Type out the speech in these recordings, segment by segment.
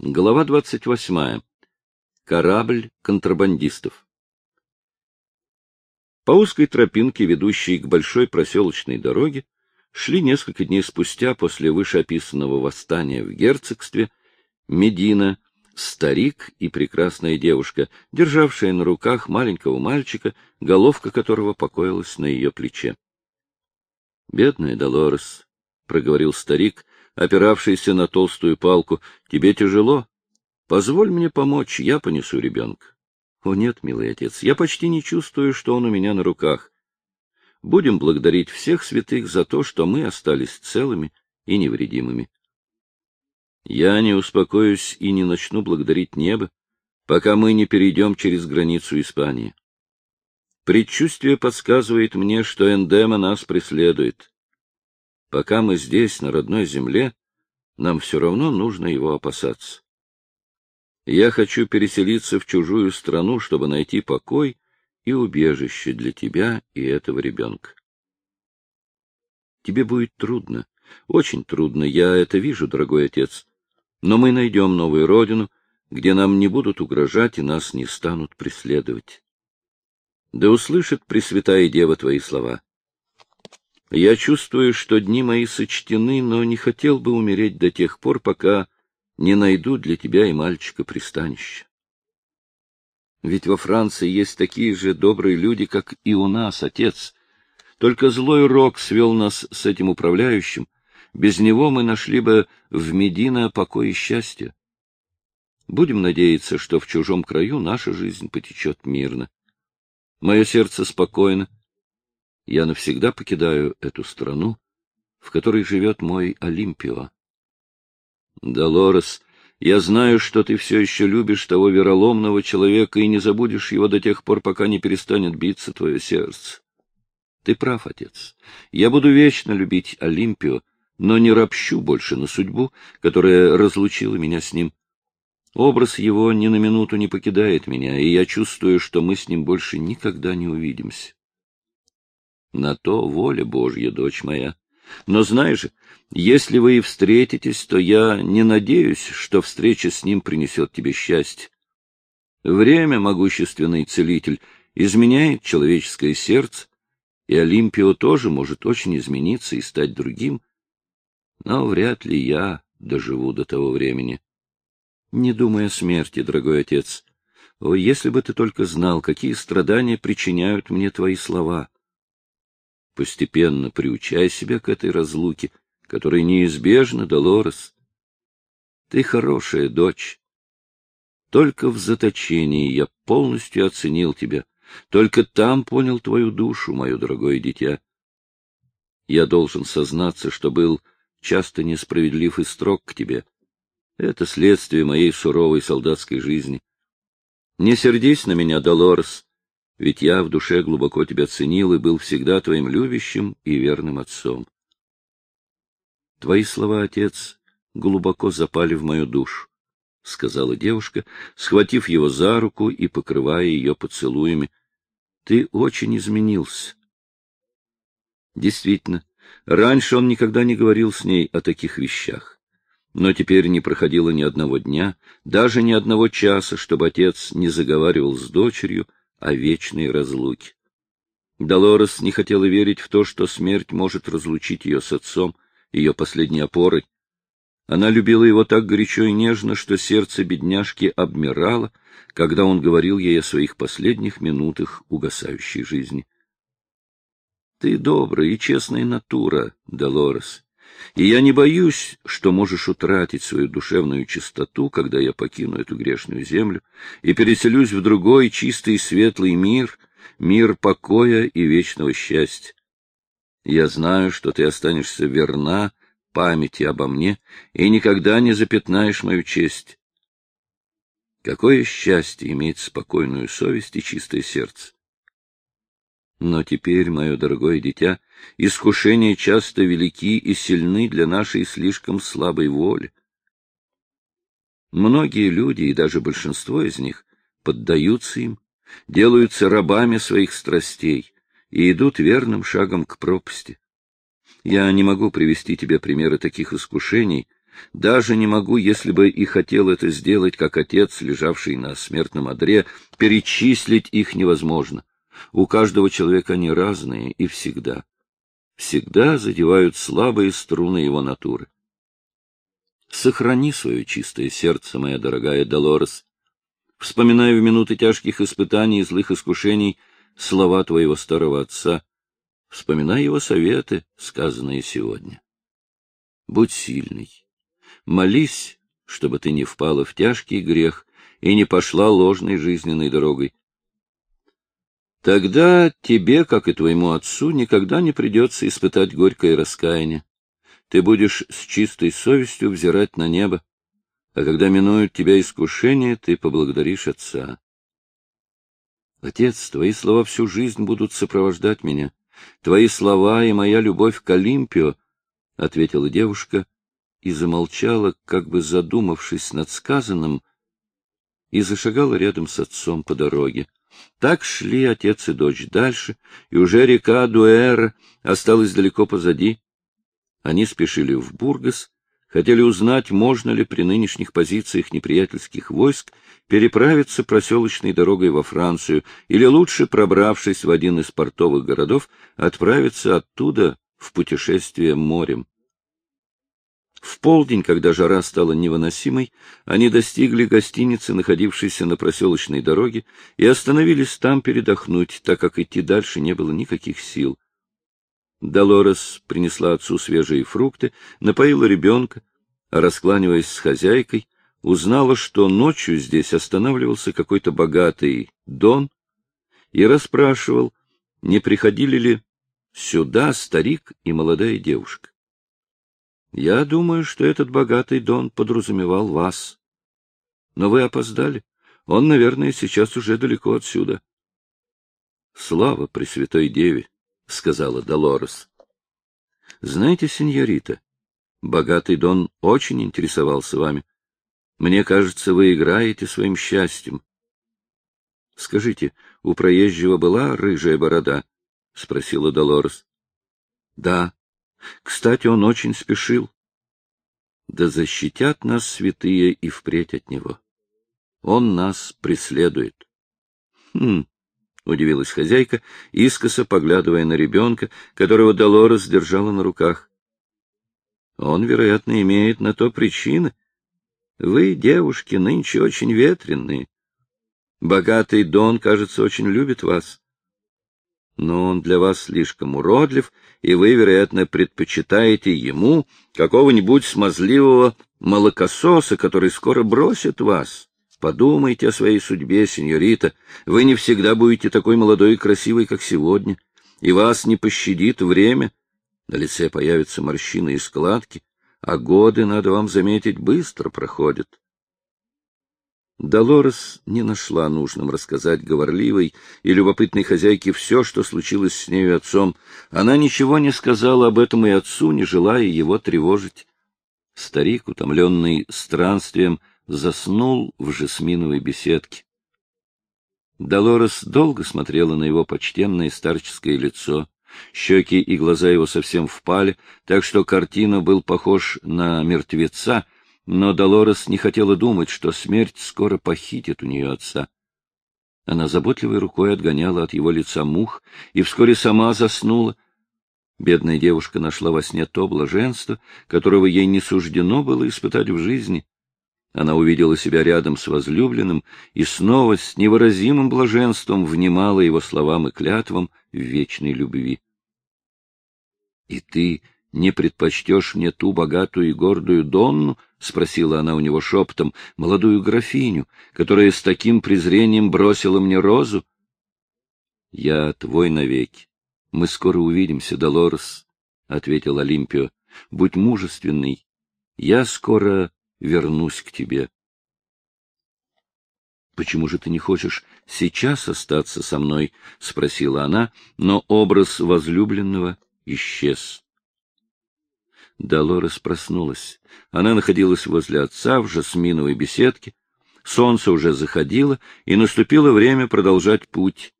Глава 28. Корабль контрабандистов. По узкой тропинке, ведущей к большой проселочной дороге, шли несколько дней спустя после вышеописанного восстания в герцогстве Медина, старик и прекрасная девушка, державшая на руках маленького мальчика, головка которого покоилась на ее плече. — Бедная Долорес, — проговорил старик, опиравшийся на толстую палку, — тебе тяжело? Позволь мне помочь, я понесу ребенка. О нет, милый отец, я почти не чувствую, что он у меня на руках. Будем благодарить всех святых за то, что мы остались целыми и невредимыми. Я не успокоюсь и не начну благодарить небо, пока мы не перейдем через границу Испании. Предчувствие подсказывает мне, что эндема нас преследует. Пока мы здесь, на родной земле, нам все равно нужно его опасаться. Я хочу переселиться в чужую страну, чтобы найти покой и убежище для тебя и этого ребенка. Тебе будет трудно, очень трудно, я это вижу, дорогой отец, но мы найдем новую родину, где нам не будут угрожать и нас не станут преследовать. Да услышит Пресвятая Дева твои слова. Я чувствую, что дни мои сочтены, но не хотел бы умереть до тех пор, пока не найду для тебя и мальчика пристанища. Ведь во Франции есть такие же добрые люди, как и у нас, отец. Только злой рок свел нас с этим управляющим. Без него мы нашли бы в Медино покой и счастье. Будем надеяться, что в чужом краю наша жизнь потечет мирно. Мое сердце спокойно, я навсегда покидаю эту страну, в которой живет мой Олимпио. Долорес, я знаю, что ты все еще любишь того вероломного человека и не забудешь его до тех пор, пока не перестанет биться твое сердце. Ты прав, отец. Я буду вечно любить Олимпио, но не ропщу больше на судьбу, которая разлучила меня с ним. Образ его ни на минуту не покидает меня, и я чувствую, что мы с ним больше никогда не увидимся. На то воля Божья, дочь моя. Но знаешь, если вы и встретитесь, то я не надеюсь, что встреча с ним принесет тебе счастье. Время, могущественный целитель, изменяет человеческое сердце, и Олимпио тоже может очень измениться и стать другим, но вряд ли я доживу до того времени. Не думай о смерти, дорогой отец. О, если бы ты только знал, какие страдания причиняют мне твои слова. Постепенно приучай себя к этой разлуке, которая неизбежна, Долорес. Ты хорошая дочь. Только в заточении я полностью оценил тебя. Только там понял твою душу, мое дорогое дитя. Я должен сознаться, что был часто несправедлив и строг к тебе. Это следствие моей суровой солдатской жизни. Не сердись на меня, Долорес ведь я в душе глубоко тебя ценил и был всегда твоим любящим и верным отцом. Твои слова, отец, глубоко запали в мою душу, — сказала девушка, схватив его за руку и покрывая ее поцелуями. — Ты очень изменился. Действительно, раньше он никогда не говорил с ней о таких вещах. Но теперь не проходило ни одного дня, даже ни одного часа, чтобы отец не заговаривал с дочерью о вечной разлуке. Долорес не хотела верить в то, что смерть может разлучить ее с отцом, ее последней опорой. Она любила его так горячо и нежно, что сердце бедняжки обмирало, когда он говорил ей о своих последних минутах угасающей жизни. — Ты добрая и честная натура, Долорес, и я не боюсь, что можешь утратить свою душевную чистоту, когда я покину эту грешную землю и переселюсь в другой чистый и светлый мир, мир покоя и вечного счастья. Я знаю, что ты останешься верна памяти обо мне и никогда не запятнаешь мою честь. Какое счастье иметь спокойную совесть и чистое сердце! Но теперь, мое дорогое дитя, искушения часто велики и сильны для нашей слишком слабой воли. Многие люди, и даже большинство из них, поддаются им, делаются рабами своих страстей и идут верным шагом к пропасти. Я не могу привести тебе примеры таких искушений, Даже не могу, если бы и хотел это сделать, как отец, лежавший на смертном одре, перечислить их невозможно. У каждого человека они разные и всегда. Всегда задевают слабые струны его натуры. Сохрани свое чистое сердце, моя дорогая Долорес. Вспоминаю в минуты тяжких испытаний и злых искушений слова твоего старого отца. Вспоминай его советы, сказанные сегодня. Будь сильный. Молись, чтобы ты не впала в тяжкий грех и не пошла ложной жизненной дорогой. Тогда тебе, как и твоему отцу, никогда не придется испытать горькое раскаяние. Ты будешь с чистой совестью взирать на небо, а когда минуют тебя искушения, ты поблагодаришь отца. Отец, твои слова всю жизнь будут сопровождать меня. Твои слова и моя любовь к Олимпио, — ответила девушка и замолчала, как бы задумавшись над сказанным, и зашагала рядом с отцом по дороге. Так шли отец и дочь дальше, и уже река Дуэр осталась далеко позади. Они спешили в Бургас, хотели узнать, можно ли при нынешних позициях неприятельских войск переправиться проселочной дорогой во Францию, или лучше, пробравшись в один из портовых городов, отправиться оттуда в путешествие морем. В полдень, когда жара стала невыносимой, они достигли гостиницы, находившейся на проселочной дороге, и остановились там передохнуть, так как идти дальше не было никаких сил. Долорес принесла отцу свежие фрукты, напоила ребенка, а, раскланиваясь с хозяйкой, узнала, что ночью здесь останавливался какой-то богатый дон и расспрашивал, не приходили ли сюда старик и молодая девушка. Я думаю, что этот богатый Дон подразумевал вас. Но вы опоздали. Он, наверное, сейчас уже далеко отсюда. — Слава Пресвятой Деве, — сказала Долорес. — Знаете, сеньорита, богатый Дон очень интересовался вами. Мне кажется, вы играете своим счастьем. — Скажите, у проезжего была рыжая борода? — спросила Долорес. — Да, кстати, он очень спешил. Да защитят нас святые и впредь от него. Он нас преследует. Хм, — удивилась хозяйка, искоса поглядывая на ребенка, которого Долорес держала на руках. Он, вероятно, имеет на то причины. Вы, девушки, нынче очень ветреные. Богатый Дон, кажется, очень любит вас но он для вас слишком уродлив, и вы, вероятно, предпочитаете ему какого-нибудь смазливого молокососа, который скоро бросит вас. Подумайте о своей судьбе, сеньорита. Вы не всегда будете такой молодой и красивой, как сегодня, и вас не пощадит время. На лице появятся морщины и складки, а годы, надо вам заметить, быстро проходят. Долорес не нашла нужным рассказать говорливой и любопытной хозяйке все, что случилось с нею отцом. Она ничего не сказала об этом и отцу, не желая его тревожить. Старик, утомленный странствием, заснул в жасминовой беседке. Долорес долго смотрела на его почтенное старческое лицо. Щеки и глаза его совсем впали, так что картина был похож на мертвеца — но Долорес не хотела думать, что смерть скоро похитит у нее отца. Она заботливой рукой отгоняла от его лица мух и вскоре сама заснула. Бедная девушка нашла во сне то блаженство, которого ей не суждено было испытать в жизни. Она увидела себя рядом с возлюбленным и снова с невыразимым блаженством внимала его словам и клятвам в вечной любви. — И ты не предпочтешь мне ту богатую и гордую Донну, — спросила она у него шепотом, — молодую графиню, которая с таким презрением бросила мне розу? — Я твой навеки. Мы скоро увидимся, Долорес, — ответил Олимпио. — Будь мужественный. Я скоро вернусь к тебе. — Почему же ты не хочешь сейчас остаться со мной? — спросила она, но образ возлюбленного исчез. Долорес проснулась. Она находилась возле отца в жасминовой беседке. Солнце уже заходило, и наступило время продолжать путь.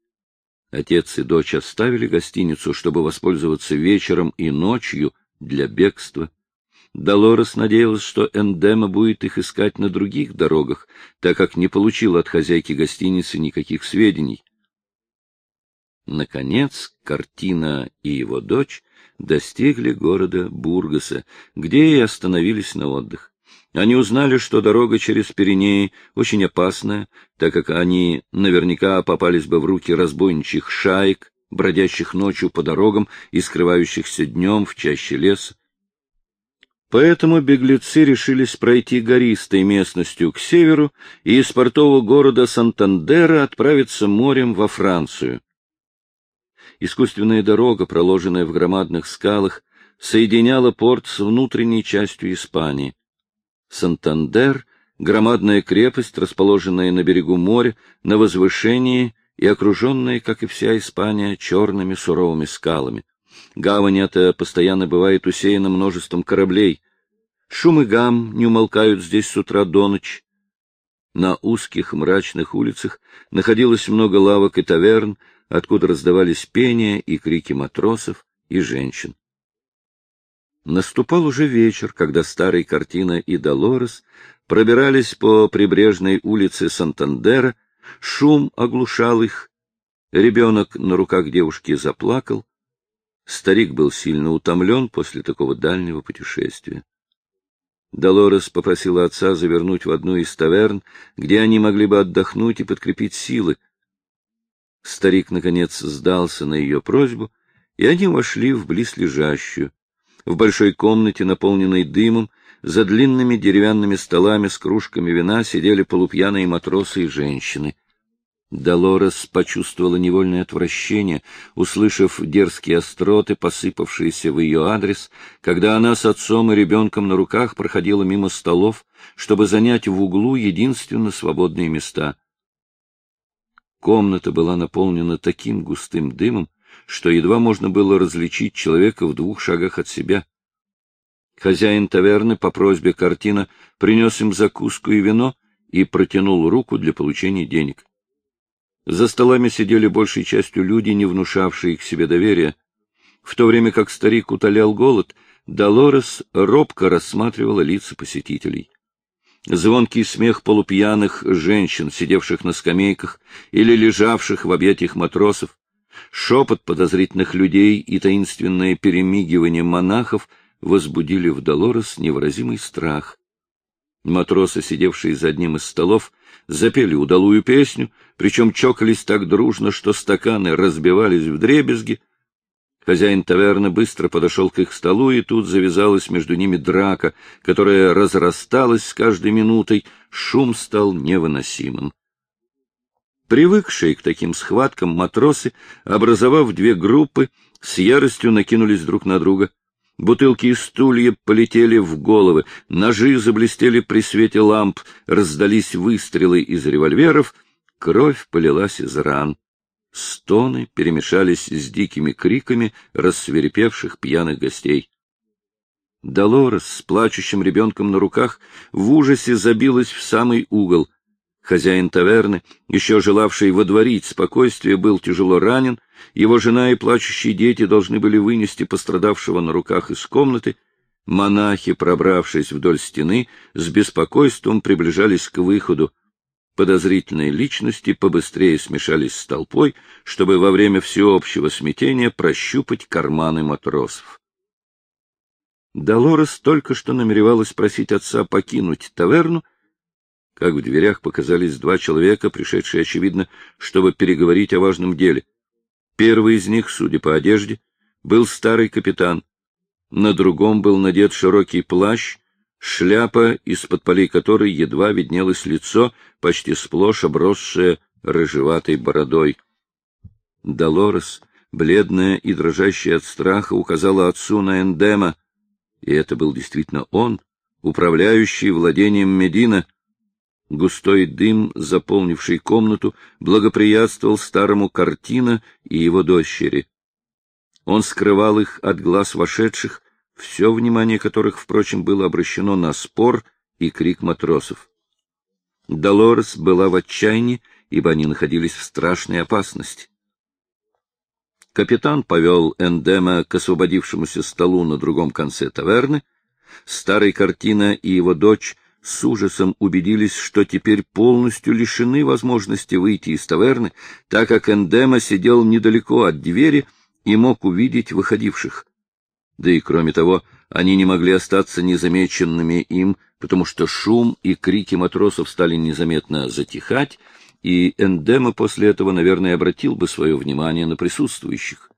Отец и дочь оставили гостиницу, чтобы воспользоваться вечером и ночью для бегства. Долорес надеялась, что Эндема будет их искать на других дорогах, так как не получила от хозяйки гостиницы никаких сведений. Наконец, картина и его дочь достигли города Бургаса, где и остановились на отдых. Они узнали, что дорога через Пиренеи очень опасная, так как они наверняка попались бы в руки разбойничьих шаек, бродящих ночью по дорогам и скрывающихся днем в чаще леса. Поэтому беглецы решились пройти гористой местностью к северу и из портового города Сантандера отправиться морем во Францию. Искусственная дорога, проложенная в громадных скалах, соединяла порт с внутренней частью Испании. Сантандер — громадная крепость, расположенная на берегу моря, на возвышении и окруженная, как и вся Испания, черными суровыми скалами. Гавань эта постоянно бывает усеяна множеством кораблей. Шум и гам не умолкают здесь с утра до ночи. На узких мрачных улицах находилось много лавок и таверн, откуда раздавались пения и крики матросов и женщин. Наступал уже вечер, когда старый картина и Долорес пробирались по прибрежной улице Сантандера, шум оглушал их, ребенок на руках девушки заплакал, старик был сильно утомлен после такого дальнего путешествия. Долорес попросила отца завернуть в одну из таверн, где они могли бы отдохнуть и подкрепить силы, Старик, наконец, сдался на ее просьбу, и они вошли в близлежащую. В большой комнате, наполненной дымом, за длинными деревянными столами с кружками вина сидели полупьяные матросы и женщины. Долорес почувствовала невольное отвращение, услышав дерзкие остроты, посыпавшиеся в ее адрес, когда она с отцом и ребенком на руках проходила мимо столов, чтобы занять в углу единственно свободные места — Комната была наполнена таким густым дымом, что едва можно было различить человека в двух шагах от себя. Хозяин таверны по просьбе картина принес им закуску и вино и протянул руку для получения денег. За столами сидели большей частью люди, не внушавшие к себе доверия. В то время как старик утолял голод, Долорес робко рассматривала лица посетителей звонкий смех полупьяных женщин, сидевших на скамейках или лежавших в объятиях матросов, шепот подозрительных людей и таинственное перемигивание монахов возбудили в Долорес невыразимый страх. Матросы, сидевшие за одним из столов, запели удалую песню, причем чокались так дружно, что стаканы разбивались в дребезги, Хозяин таверны быстро подошел к их столу, и тут завязалась между ними драка, которая разрасталась с каждой минутой, шум стал невыносимым. Привыкшие к таким схваткам матросы, образовав две группы, с яростью накинулись друг на друга. Бутылки и стулья полетели в головы, ножи заблестели при свете ламп, раздались выстрелы из револьверов, кровь полилась из ран. Стоны перемешались с дикими криками рассверепевших пьяных гостей. Долорес с плачущим ребенком на руках в ужасе забилась в самый угол. Хозяин таверны, еще желавший водворить спокойствие, был тяжело ранен, его жена и плачущие дети должны были вынести пострадавшего на руках из комнаты. Монахи, пробравшись вдоль стены, с беспокойством приближались к выходу подозрительные личности побыстрее смешались с толпой, чтобы во время всеобщего смятения прощупать карманы матросов. Долорес только что намеревалась просить отца покинуть таверну, как в дверях показались два человека, пришедшие, очевидно, чтобы переговорить о важном деле. Первый из них, судя по одежде, был старый капитан. На другом был надет широкий плащ, шляпа, из-под полей которой едва виднелось лицо, почти сплошь обросшее рыжеватой бородой. Долорес, бледная и дрожащая от страха, указала отцу на Эндема, и это был действительно он, управляющий владением Медина. Густой дым, заполнивший комнату, благоприятствовал старому картина и его дочери. Он скрывал их от глаз вошедших, все внимание которых, впрочем, было обращено на спор и крик матросов. Долорес была в отчаянии, ибо они находились в страшной опасности. Капитан повел Эндема к освободившемуся столу на другом конце таверны. Старый картина и его дочь с ужасом убедились, что теперь полностью лишены возможности выйти из таверны, так как Эндема сидел недалеко от двери и мог увидеть выходивших. Да и кроме того, они не могли остаться незамеченными им, потому что шум и крики матросов стали незаметно затихать, и Эндема после этого, наверное, обратил бы свое внимание на присутствующих.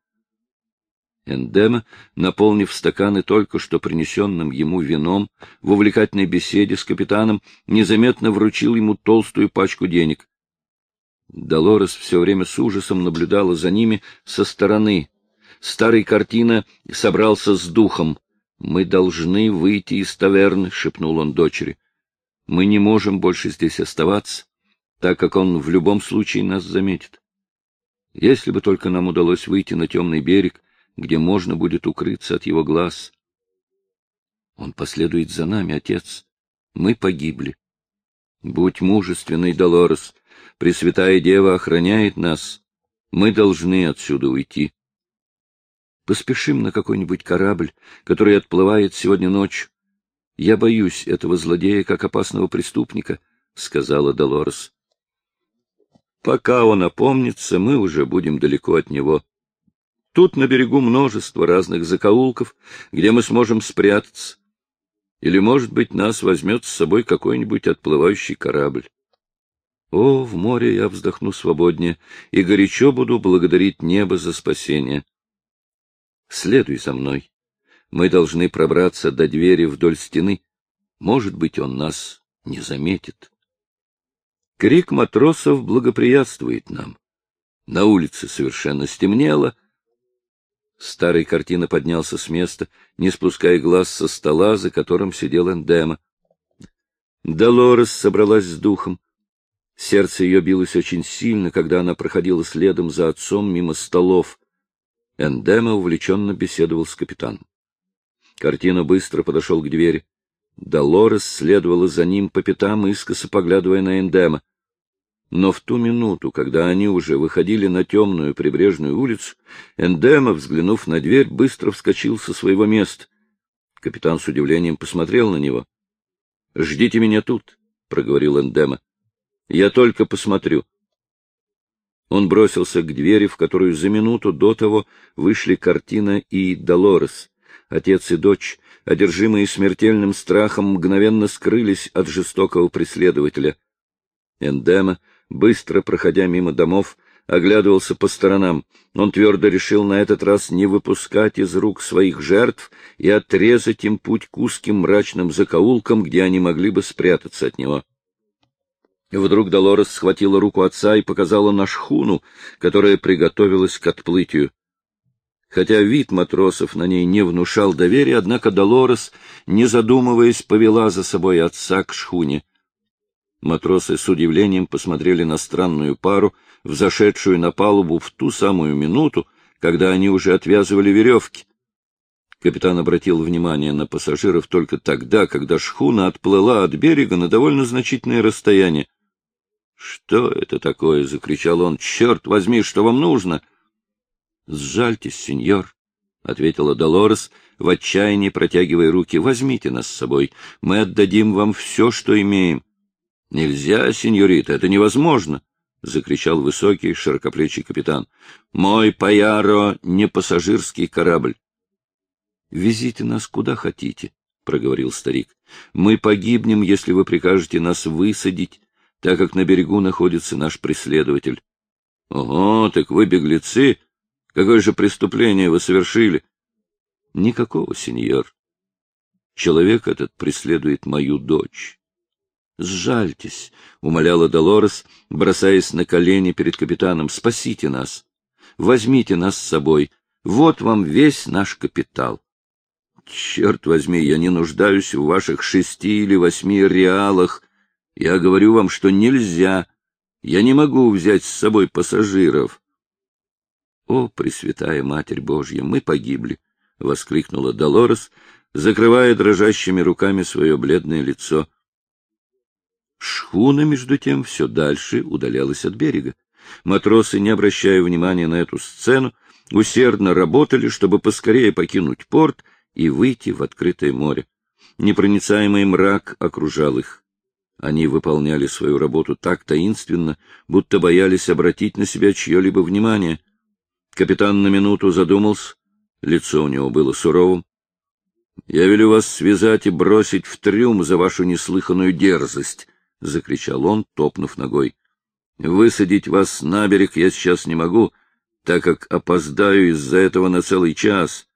Эндема, наполнив стаканы только что принесенным ему вином, в увлекательной беседе с капитаном незаметно вручил ему толстую пачку денег. Долорес все время с ужасом наблюдала за ними со стороны. Старый картина собрался с духом. «Мы должны выйти из таверны», — шепнул он дочери. «Мы не можем больше здесь оставаться, так как он в любом случае нас заметит. Если бы только нам удалось выйти на темный берег, где можно будет укрыться от его глаз. Он последует за нами, отец. Мы погибли. Будь мужественный, Долорес. Пресвятая Дева охраняет нас. Мы должны отсюда уйти. Поспешим на какой-нибудь корабль, который отплывает сегодня ночью. Я боюсь этого злодея как опасного преступника, — сказала Долорес. Пока он опомнится, мы уже будем далеко от него. Тут на берегу множество разных закоулков, где мы сможем спрятаться. Или, может быть, нас возьмет с собой какой-нибудь отплывающий корабль. О, в море я вздохну свободнее и горячо буду благодарить небо за спасение. Следуй за мной. Мы должны пробраться до двери вдоль стены. Может быть, он нас не заметит. Крик матросов благоприятствует нам. На улице совершенно стемнело, Старый картина поднялся с места, не спуская глаз со стола, за которым сидел Эндема. Долорес собралась с духом. Сердце ее билось очень сильно, когда она проходила следом за отцом мимо столов. Эндема увлеченно беседовал с капитаном. Картина быстро подошел к двери. Долорес следовала за ним по пятам, искоса поглядывая на Эндема. Но в ту минуту, когда они уже выходили на темную прибрежную улицу, Эндема, взглянув на дверь, быстро вскочил со своего места. Капитан с удивлением посмотрел на него. — Ждите меня тут, — проговорил Эндема. — Я только посмотрю. Он бросился к двери, в которую за минуту до того вышли картина и Долорес. Отец и дочь, одержимые смертельным страхом, мгновенно скрылись от жестокого преследователя. Эндема быстро проходя мимо домов, оглядывался по сторонам. Он твердо решил на этот раз не выпускать из рук своих жертв и отрезать им путь к узким мрачным закоулкам, где они могли бы спрятаться от него. Вдруг Долорес схватила руку отца и показала на шхуну, которая приготовилась к отплытию. Хотя вид матросов на ней не внушал доверия, однако Долорес, не задумываясь, повела за собой отца к шхуне. Матросы с удивлением посмотрели на странную пару, взошедшую на палубу в ту самую минуту, когда они уже отвязывали веревки. Капитан обратил внимание на пассажиров только тогда, когда шхуна отплыла от берега на довольно значительное расстояние. — Что это такое? — закричал он. — Черт возьми, что вам нужно? — Сжальтесь, сеньор, — ответила Долорес, в отчаянии протягивая руки. — Возьмите нас с собой. Мы отдадим вам все, что имеем. — Нельзя, сеньорита, это невозможно! — закричал высокий, широкоплечий капитан. — Мой Паяро не пассажирский корабль. — Везите нас куда хотите, — проговорил старик. — Мы погибнем, если вы прикажете нас высадить, так как на берегу находится наш преследователь. — Ого, так вы беглецы! Какое же преступление вы совершили? — Никакого, сеньор. Человек этот преследует мою дочь. Сжальтесь, — умоляла Долорес, бросаясь на колени перед капитаном. — Спасите нас. Возьмите нас с собой. Вот вам весь наш капитал. Черт возьми, я не нуждаюсь в ваших шести или восьми реалах. Я говорю вам, что нельзя. Я не могу взять с собой пассажиров. О, Пресвятая Матерь Божья, мы погибли! — воскликнула Долорес, закрывая дрожащими руками свое бледное лицо. Шхуна, между тем, все дальше удалялась от берега. Матросы, не обращая внимания на эту сцену, усердно работали, чтобы поскорее покинуть порт и выйти в открытое море. Непроницаемый мрак окружал их. Они выполняли свою работу так таинственно, будто боялись обратить на себя чье-либо внимание. Капитан на минуту задумался, лицо у него было суровым. — Я велю вас связать и бросить в трюм за вашу неслыханную дерзость, — закричал он, топнув ногой. — Высадить вас на берег я сейчас не могу, так как опоздаю из-за этого на целый час.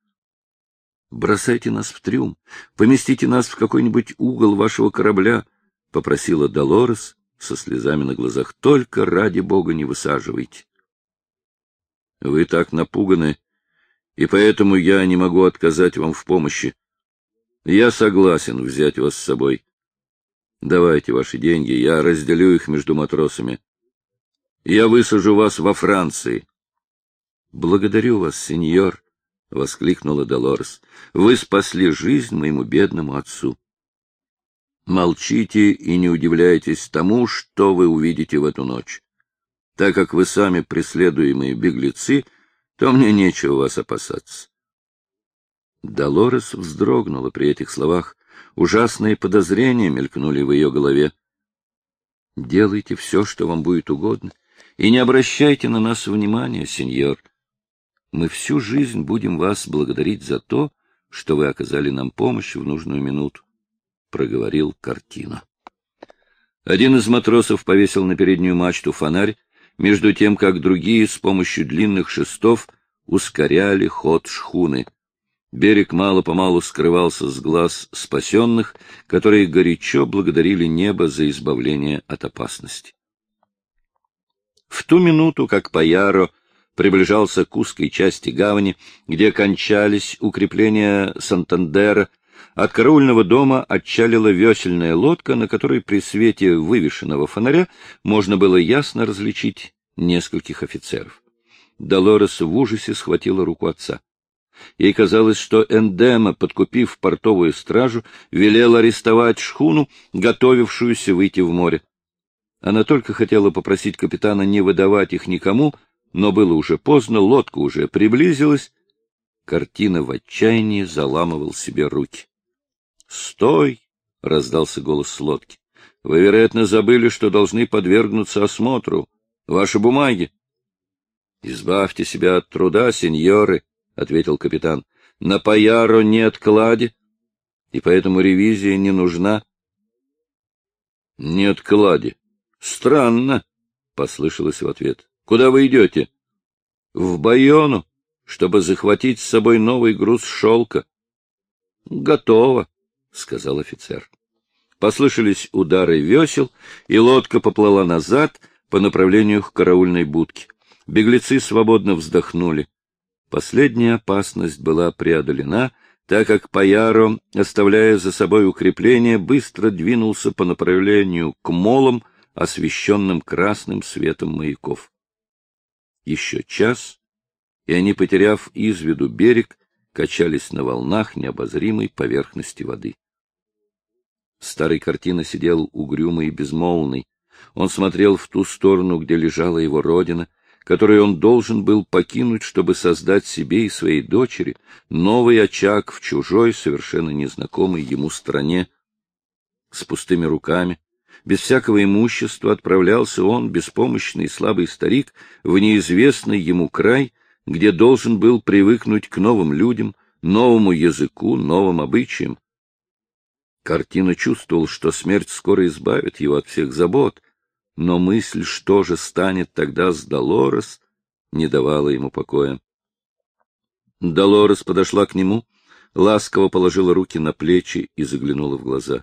Бросайте нас в трюм, поместите нас в какой-нибудь угол вашего корабля, — попросила Долорес со слезами на глазах. — Только ради бога не высаживайте. — Вы так напуганы, и поэтому я не могу отказать вам в помощи. Я согласен взять вас с собой. Давайте ваши деньги, я разделю их между матросами. Я высажу вас во Франции. — Благодарю вас, сеньор, — воскликнула Долорес. — Вы спасли жизнь моему бедному отцу. Молчите и не удивляйтесь тому, что вы увидите в эту ночь. Так как вы сами преследуемые беглецы, то мне нечего вас опасаться. Долорес вздрогнула при этих словах. Ужасные подозрения мелькнули в ее голове. — Делайте все, что вам будет угодно, и не обращайте на нас внимания, сеньор. Мы всю жизнь будем вас благодарить за то, что вы оказали нам помощь в нужную минуту, — проговорил Картина. Один из матросов повесил на переднюю мачту фонарь, между тем, как другие с помощью длинных шестов ускоряли ход шхуны. Берег мало-помалу скрывался с глаз спасенных, которые горячо благодарили небо за избавление от опасности. В ту минуту, как Паяро приближался к узкой части гавани, где кончались укрепления Сантандера, от караульного дома отчалила весельная лодка, на которой при свете вывешенного фонаря можно было ясно различить нескольких офицеров. Долорес в ужасе схватила руку отца. Ей казалось, что Эндема, подкупив портовую стражу, велел арестовать шхуну, готовившуюся выйти в море. Она только хотела попросить капитана не выдавать их никому, но было уже поздно, лодка уже приблизилась. Картина в отчаянии заламывал себе руки. — Стой! — раздался голос с лодки. — Вы, вероятно, забыли, что должны подвергнуться осмотру. Ваши бумаги. — Избавьте себя от труда, сеньоры, — ответил капитан. — На Паяро нет клади, и поэтому ревизия не нужна. — Нет клади. Странно, — послышалось в ответ. — Куда вы идете? — В Байону, чтобы захватить с собой новый груз шелка. — Готово, — сказал офицер. Послышались удары весел, и лодка поплыла назад по направлению к караульной будке. Беглецы свободно вздохнули. Последняя опасность была преодолена, так как Паяро, оставляя за собой укрепление, быстро двинулся по направлению к молам, освещенным красным светом маяков. Еще час, и они, потеряв из виду берег, качались на волнах необозримой поверхности воды. Старый картина сидел угрюмый и безмолвный. Он смотрел в ту сторону, где лежала его родина, который он должен был покинуть, чтобы создать себе и своей дочери новый очаг в чужой, совершенно незнакомой ему стране. С пустыми руками, без всякого имущества отправлялся он, беспомощный и слабый старик, в неизвестный ему край, где должен был привыкнуть к новым людям, новому языку, новым обычаям. Картина чувствовал, что смерть скоро избавит его от всех забот, но мысль, что же станет тогда с Долорес, не давала ему покоя. Долорес подошла к нему, ласково положила руки на плечи и заглянула в глаза.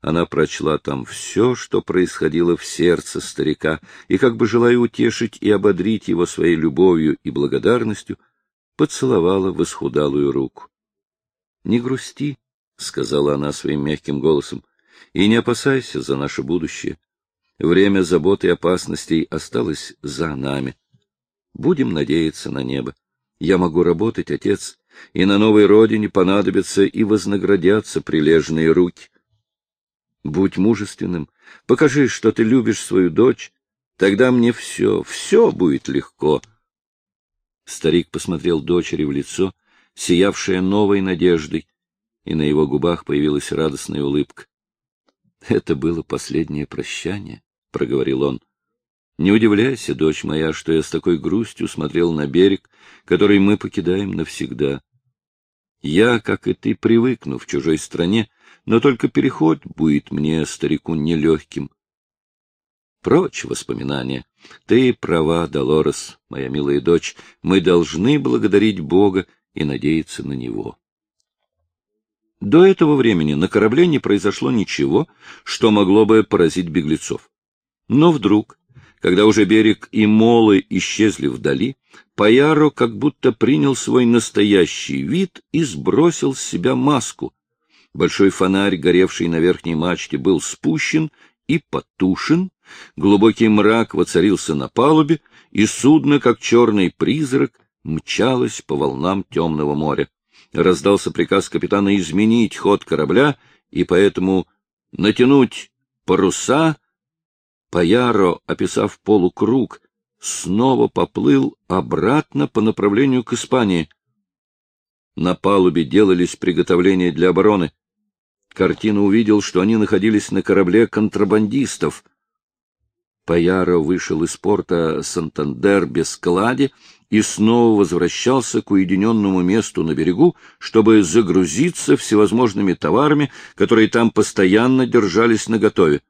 Она прочла там все, что происходило в сердце старика, и, как бы желая утешить и ободрить его своей любовью и благодарностью, поцеловала в руку. — Не грусти, — сказала она своим мягким голосом, — и не опасайся за наше будущее. Время забот и опасностей осталось за нами. Будем надеяться на небо. Я могу работать, отец, и на новой родине понадобятся и вознаградятся прилежные руки. Будь мужественным, покажи, что ты любишь свою дочь, тогда мне все, все будет легко. Старик посмотрел дочери в лицо, сиявшее новой надеждой, и на его губах появилась радостная улыбка. — Это было последнее прощание, — проговорил он. — Не удивляйся, дочь моя, что я с такой грустью смотрел на берег, который мы покидаем навсегда. Я, как и ты, привыкну в чужой стране, но только переход будет мне, старику, нелегким. Прочь воспоминания. Ты права, Долорес, моя милая дочь, мы должны благодарить Бога и надеяться на Него. До этого времени на корабле не произошло ничего, что могло бы поразить беглецов. Но вдруг, когда уже берег и молы исчезли вдали, Паяро как будто принял свой настоящий вид и сбросил с себя маску. Большой фонарь, горевший на верхней мачте, был спущен и потушен, глубокий мрак воцарился на палубе, и судно, как черный призрак, мчалось по волнам темного моря раздался приказ капитана изменить ход корабля и поэтому натянуть паруса. Паяро, описав полукруг, снова поплыл обратно по направлению к Испании. На палубе делались приготовления для обороны. Картина увидел, что они находились на корабле контрабандистов. Паяро вышел из порта Сантандер без клади и снова возвращался к уединенному месту на берегу, чтобы загрузиться всевозможными товарами, которые там постоянно держались наготове.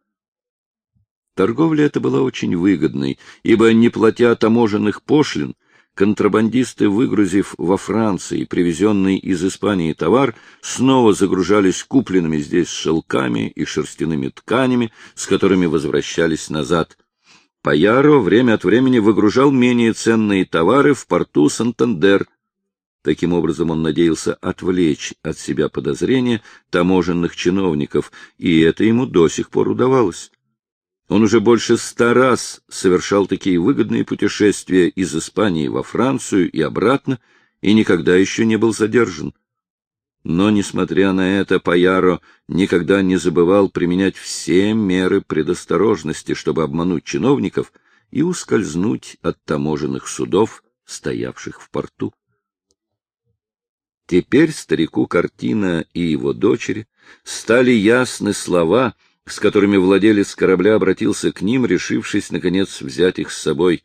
Торговля эта была очень выгодной, ибо, не платя таможенных пошлин, контрабандисты, выгрузив во Франции привезенный из Испании товар, снова загружались купленными здесь шелками и шерстяными тканями, с которыми возвращались назад. Паяро время от времени выгружал менее ценные товары в порту Сантандер. Таким образом он надеялся отвлечь от себя подозрения таможенных чиновников, и это ему до сих пор удавалось. Он уже больше ста раз совершал такие выгодные путешествия из Испании во Францию и обратно, и никогда еще не был задержан. Но, несмотря на это, Паяро никогда не забывал применять все меры предосторожности, чтобы обмануть чиновников и ускользнуть от таможенных судов, стоявших в порту. Теперь старику картина и его дочери стали ясны слова, с которыми владелец корабля обратился к ним, решившись, наконец, взять их с собой.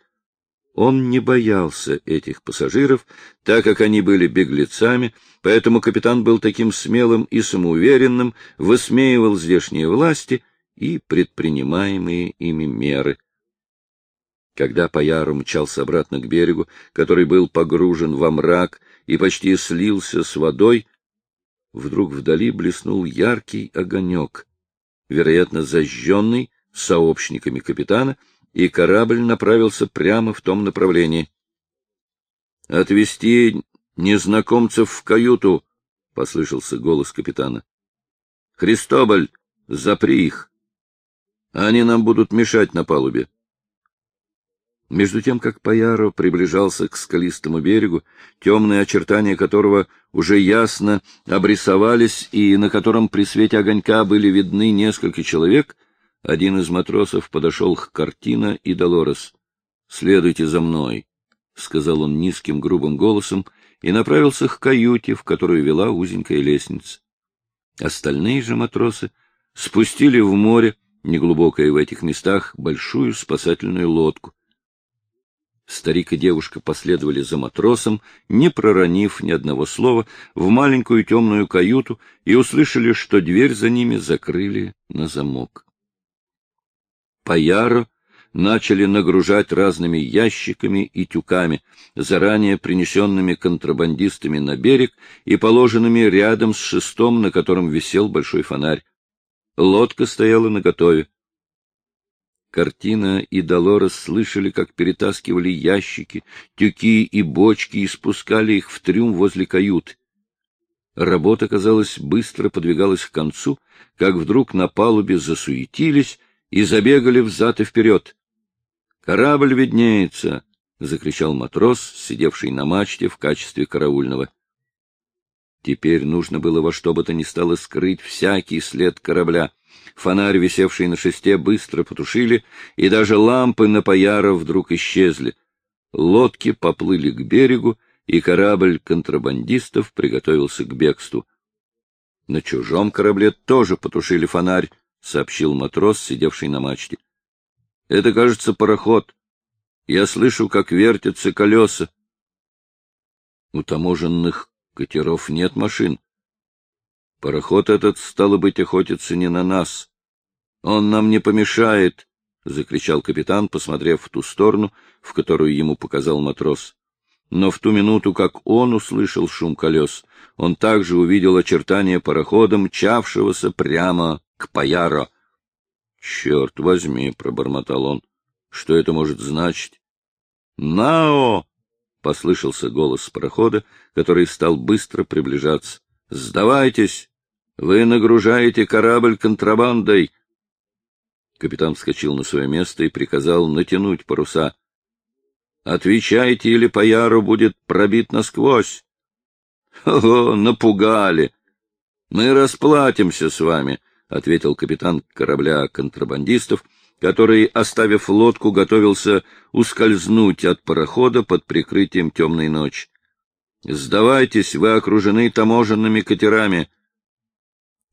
Он не боялся этих пассажиров, так как они были беглецами, поэтому капитан был таким смелым и самоуверенным, высмеивал здешние власти и предпринимаемые ими меры. Когда Паяру мчался обратно к берегу, который был погружен во мрак и почти слился с водой, вдруг вдали блеснул яркий огонек, вероятно, зажженный сообщниками капитана, и корабль направился прямо в том направлении. — Отвести незнакомцев в каюту! — послышался голос капитана. — Христобаль, запри их! Они нам будут мешать на палубе. Между тем, как Паяро приближался к скалистому берегу, темные очертания которого уже ясно обрисовались и на котором при свете огонька были видны несколько человек, один из матросов подошел к картина и Долорес. — Следуйте за мной, — сказал он низким грубым голосом и направился к каюте, в которую вела узенькая лестница. Остальные же матросы спустили в море, неглубокое в этих местах, большую спасательную лодку. Старик и девушка последовали за матросом, не проронив ни одного слова, в маленькую темную каюту и услышали, что дверь за ними закрыли на замок. Паяро начали нагружать разными ящиками и тюками, заранее принесенными контрабандистами на берег и положенными рядом с шестом, на котором висел большой фонарь. Лодка стояла наготове. Картина и Долорес слышали, как перетаскивали ящики, тюки и бочки и спускали их в трюм возле кают. Работа, казалось, быстро подвигалась к концу, как вдруг на палубе засуетились, и забегали взад и вперед. «Корабль виднеется!» — закричал матрос, сидевший на мачте в качестве караульного. Теперь нужно было во что бы то ни стало скрыть всякий след корабля. Фонарь, висевший на шесте, быстро потушили, и даже лампы на паяра вдруг исчезли. Лодки поплыли к берегу, и корабль контрабандистов приготовился к бегству. На чужом корабле тоже потушили фонарь, — сообщил матрос, сидевший на мачте. — Это, кажется, пароход. Я слышу, как вертятся колеса. У таможенных катеров нет машин. Пароход этот, стало быть, охотится не на нас. Он нам не помешает, — закричал капитан, посмотрев в ту сторону, в которую ему показал матрос. Но в ту минуту, как он услышал шум колес, он также увидел очертания парохода, мчавшегося прямо к Паяро. — Черт возьми, — пробормотал он, — что это может значить? — Нао! — послышался голос парохода, который стал быстро приближаться. — Сдавайтесь! Вы нагружаете корабль контрабандой! Капитан вскочил на свое место и приказал натянуть паруса — Отвечайте, или по яру будет пробит насквозь. — О, напугали! Мы расплатимся с вами, — ответил капитан корабля контрабандистов, который, оставив лодку, готовился ускользнуть от парохода под прикрытием темной ночи. — Сдавайтесь, вы окружены таможенными катерами.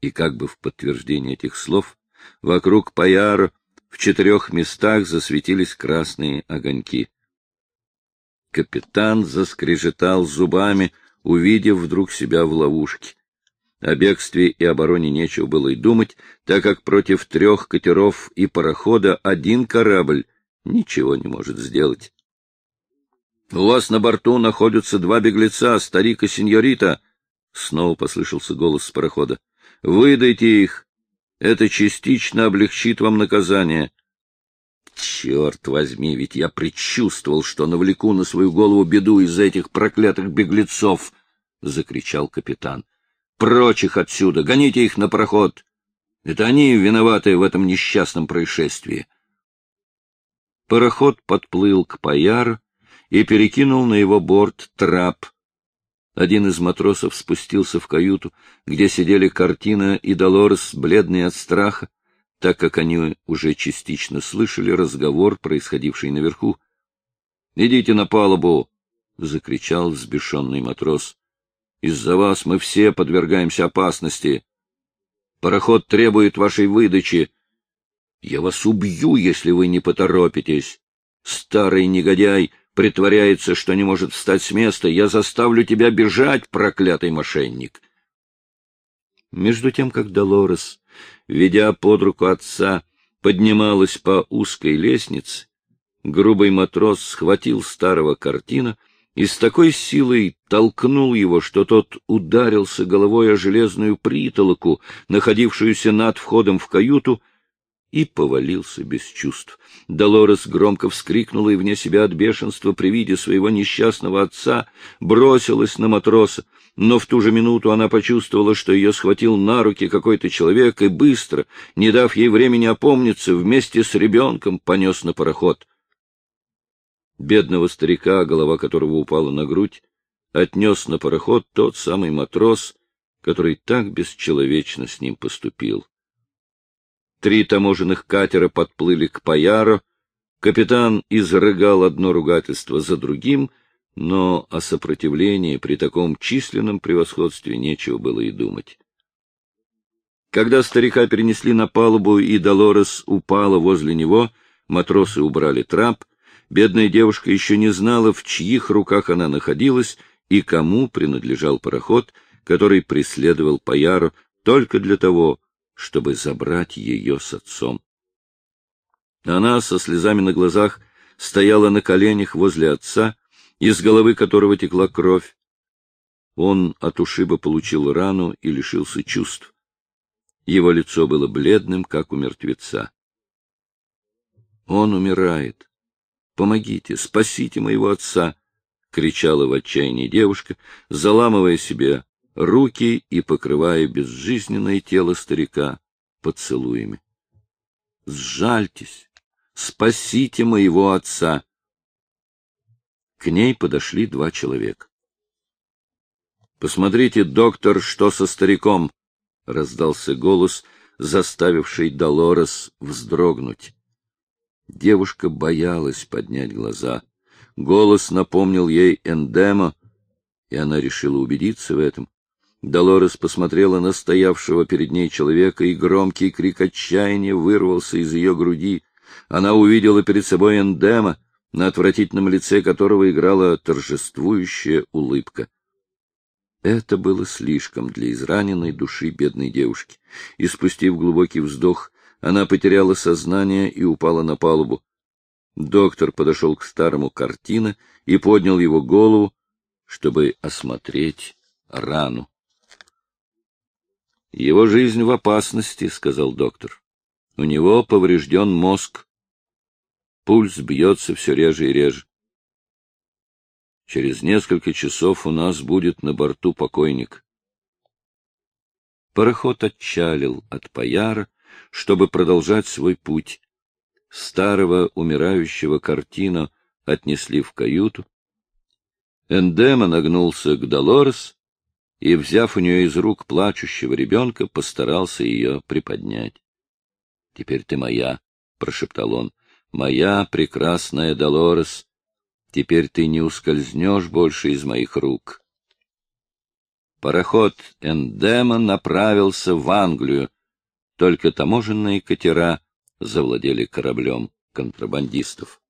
И как бы в подтверждение этих слов, вокруг Паяра в четырех местах засветились красные огоньки. Капитан заскрежетал зубами, увидев вдруг себя в ловушке. О бегстве и обороне нечего было и думать, так как против трех катеров и парохода один корабль ничего не может сделать. — У вас на борту находятся два беглеца, старик и сеньорита, — снова послышался голос с парохода. — Выдайте их. Это частично облегчит вам наказание. Черт возьми, ведь я предчувствовал, что навлеку на свою голову беду из-за этих проклятых беглецов! — закричал капитан. — Прочь их отсюда! Гоните их на проход! Это они виноваты в этом несчастном происшествии. Пароход подплыл к Паяр и перекинул на его борт трап. Один из матросов спустился в каюту, где сидели картина и Долорес, бледные от страха, так как они уже частично слышали разговор, происходивший наверху. — Идите на палубу! — закричал взбешенный матрос. — Из-за вас мы все подвергаемся опасности. Пароход требует вашей выдачи. Я вас убью, если вы не поторопитесь. Старый негодяй притворяется, что не может встать с места. Я заставлю тебя бежать, проклятый мошенник. Между тем, как Долорес ведя под руку отца, поднималась по узкой лестнице, грубый матрос схватил старого картина и с такой силой толкнул его, что тот ударился головой о железную притолоку, находившуюся над входом в каюту, и повалился без чувств. Долорес громко вскрикнула и вне себя от бешенства при виде своего несчастного отца бросилась на матроса, но в ту же минуту она почувствовала, что ее схватил на руки какой-то человек и быстро, не дав ей времени опомниться, вместе с ребенком понес на пароход. Бедного старика, голова которого упала на грудь, отнес на пароход тот самый матрос, который так бесчеловечно с ним поступил. Три таможенных катера подплыли к Паяро, капитан изрыгал одно ругательство за другим — но о сопротивлении при таком численном превосходстве нечего было и думать. Когда старика перенесли на палубу, и Долорес упала возле него, матросы убрали трап, бедная девушка еще не знала, в чьих руках она находилась и кому принадлежал пароход, который преследовал Паяру только для того, чтобы забрать ее с отцом. Она со слезами на глазах стояла на коленях возле отца, из головы которого текла кровь. Он от ушиба получил рану и лишился чувств. Его лицо было бледным, как у мертвеца. «Он умирает. Помогите, спасите моего отца!» — кричала в отчаянии девушка, заламывая себе руки и покрывая безжизненное тело старика поцелуями. «Сжальтесь! Спасите моего отца!» К ней подошли два человека. — Посмотрите, доктор, что со стариком! — раздался голос, заставивший Долорес вздрогнуть. Девушка боялась поднять глаза. Голос напомнил ей Эндема, и она решила убедиться в этом. Долорес посмотрела на стоявшего перед ней человека, и громкий крик отчаяния вырвался из ее груди. Она увидела перед собой эндема, на отвратительном лице которого играла торжествующая улыбка. Это было слишком для израненной души бедной девушки. И, спустив глубокий вздох, она потеряла сознание и упала на палубу. Доктор подошел к старому картина и поднял его голову, чтобы осмотреть рану. Его жизнь в опасности, — сказал доктор. У него поврежден мозг. Пульс бьется все реже и реже. Через несколько часов у нас будет на борту покойник. Пароход отчалил от Паяра, чтобы продолжать свой путь. Старого умирающего картина отнесли в каюту. Эндема нагнулся к Долорес и, взяв у нее из рук плачущего ребенка, постарался ее приподнять. — Теперь ты моя, — прошептал он, — моя прекрасная Долорес. Теперь ты не ускользнешь больше из моих рук. Пароход Эндема направился в Англию. Только таможенные катера завладели кораблем контрабандистов.